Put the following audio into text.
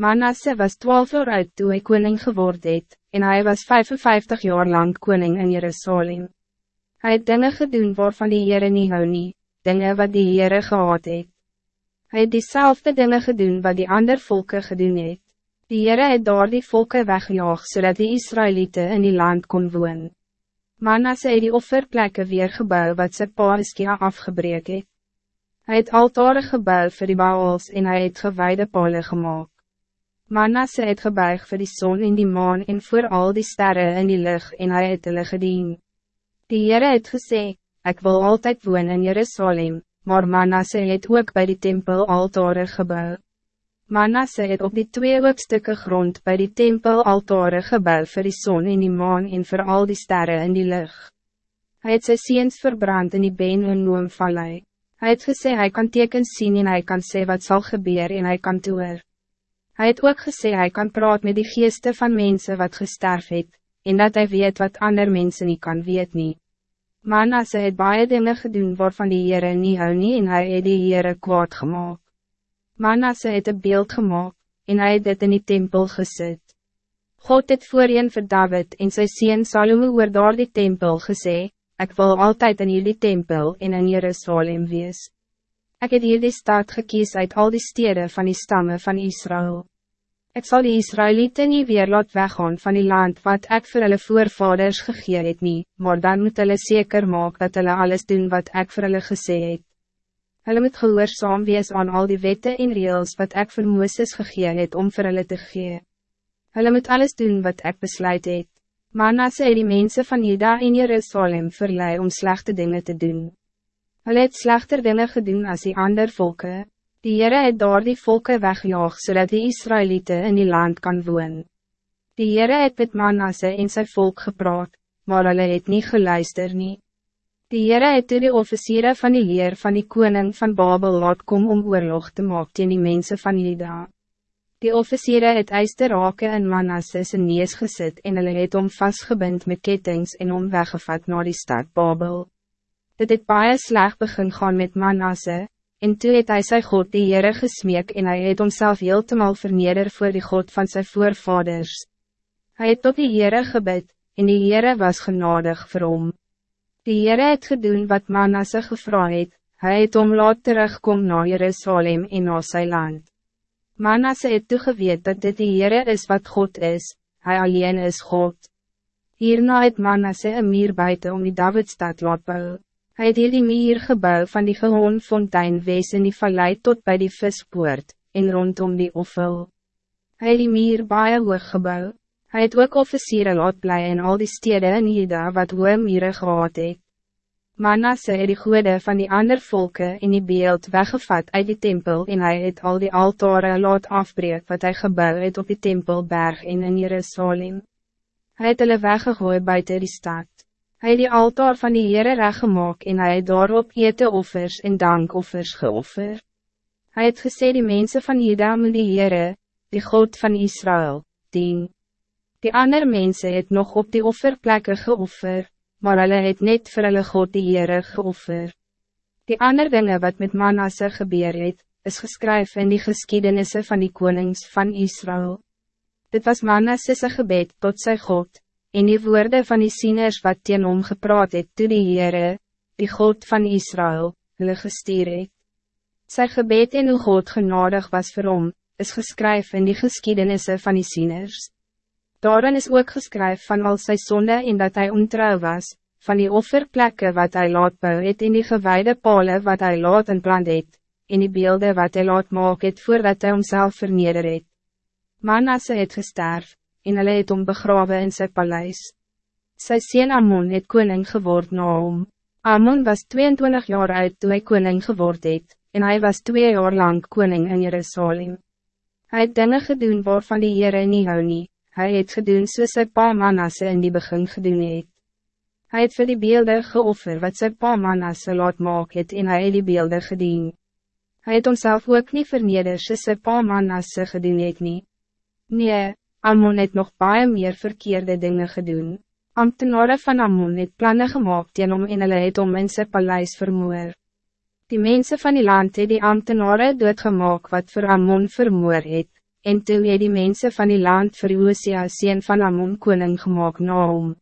Manasse was twaalf jaar oud toen hij koning geworden het, en hij was 55 jaar lang koning in Jerusalem. Hij het dinge gedoen waarvan die Heere nie hou nie, dinge wat die Heere gehad het. Hy het diezelfde dinge gedoen wat die ander volken gedoen het. Die Heere het daar die volke weggejaag, zodat die Israëlieten in die land kon woon. Manasse het die offerplekke weer gebouw wat sy pa Iskia afgebreek het. Hy het altare gebouw vir die baals en hy het gewijde pale gemaakt. Manasse het gebuig voor die zon in die maan en voor al die sterren in die lucht en hij het hulle gedien. Die Heere het gesê, ik wil altijd woon in Jerusalem, maar Manasse het ook bij die tempel altare gebouw. Manasse het op die twee hoopstukke grond bij die tempel altare gebouw voor die zon in die maan en voor al die sterren in die lucht. Hij het sy seens verbrand in die been en noem vallei. Hy het gesê hy kan tekens zien en hij kan sê wat zal gebeuren en hij kan toer. Hij het ook gesê hij kan praat met die geesten van mensen wat gesterf het, en dat hij weet wat ander mensen niet kan weet nie. Manasse het baie dinge gedoen waarvan die Heere nie hou nie en hy het die Heere kwaad gemaakt. Manasse het een beeld gemaakt, en hij het dit in die tempel gezet. God het voorheen vir David en sy sien Salome oor daar die tempel gesê, ik wil altijd in jullie tempel en in Jerusalem wees. Ik heb hier die stad gekies uit al die steden van die stammen van Israël. Ik zal die Israëlieten niet weer laat weggaan van die land wat ik voor hulle voorvaders gegee het nie, maar dan moet hulle zeker maak dat hulle alles doen wat ik voor hulle gesê het. Hulle moet gehoorzaam wees aan al die wetten en reels wat ik voor Mooses gegee het om voor hulle te gee. Hulle moet alles doen wat ik besluit het. Manasse het die mensen van Juda in Jerusalem verlei om slechte dingen te doen. Hulle het slechter dingen gedoen als die ander volken. Die Heere het daar die volke wegjaag, zodat die Israëlieten in die land kan woon. Die Heere het met Manasse en sy volk gepraat, maar hulle het nie geluister nie. Die Heere het toe die officieren van die leer van die koning van Babel laat kom om oorlog te maak teen die mensen van Juda. Die officieren het eisterake in Manasse sy nees gesit en hulle het om vastgebind met kettings en om weggevat naar die stad Babel. Dit het baie sleg begin gaan met Manasse, En toe het hy sy God die Heere gesmeek en hy het homself heeltemal verneder voor die God van zijn voorvaders. Hij het tot die Heere gebid, en die Heere was genadig vir hom. Die Heere het gedoen wat Manasse gevra het, hy het om laat terugkom na Jerusalem en na sy land. Manasse het toegeweet dat dit die Heere is wat God is, hij alleen is God. Hierna het Manasse een meer buiten om die Davidstad laat bouwen. Hij het hier die meer gebouw van die gehoonfontein wees in die vallei tot bij die vispoort, en rondom die offel. Hij het die meer baie hoog gebouw. Hij het ook officieren laat blij in al die steden in Juda wat hoge mieren gehad het. Manasse het die goede van die ander volken in die beeld weggevat uit die tempel en hij het al die altare laat afbreek wat hij gebouw het op die tempelberg en in Jerusalem. Hij het hulle weggegooi buiten die stad. Hij die altaar van die Heere reggemaak en hij het daarop ete offers en dankoffers geoffer. Hij het gesê die mensen van Juda moet die Heere, die God van Israël, dien. Die andere mensen het nog op die offerplekken geoffer, maar hulle het net vir hulle God die Heere geoffer. Die andere dingen wat met Manasse gebeur het, is geskryf in die geschiedenissen van die konings van Israël. Dit was Manasse's gebed tot zijn God, en die woorden van die sieners wat teen hom gepraat het toe die Heere, die God van Israël, hulle gestuur het. Sy gebed en hoe God genadig was vir hom, is geskryf in die geschiedenissen van die sieners. Daarin is ook geskryf van al sy sonde en dat hij ontrouw was, van die offerplekken wat hij laat bou het en die gewijde pale wat hij laat in plant het, en die beelden wat hij laat maak het voordat hij homself verneder het. Manasse het gesterf, en hulle het om begrawe in sy paleis. Sy sien Amon het koning geword na hom. Amon was 22 jaar oud toen hij koning geword het, en hij was twee jaar lang koning in Jerusalem. Hij het dinge gedoen waarvan die Heere nie hou nie, hy het gedoen soos sy pa Manasse in die begin gedoen het. Hij het vir die beelde geoffer wat sy pa Manasse laat maak het en hy het die beelde gedien. Hij het homself ook niet verneder soos sy pa Manasse gedoen het nie. Nee, Ammon het nog baie meer verkeerde dingen gedaan. Ambtenaren van Ammon het plannen gemaakt teen om en hulle het om in sy paleis vermoor. Die mensen van die land het die ambtenaren doodgemaak wat voor Ammon vermoor het, en toe het die mensen van die land vir Josia sien van Ammon koning gemaakt na hom.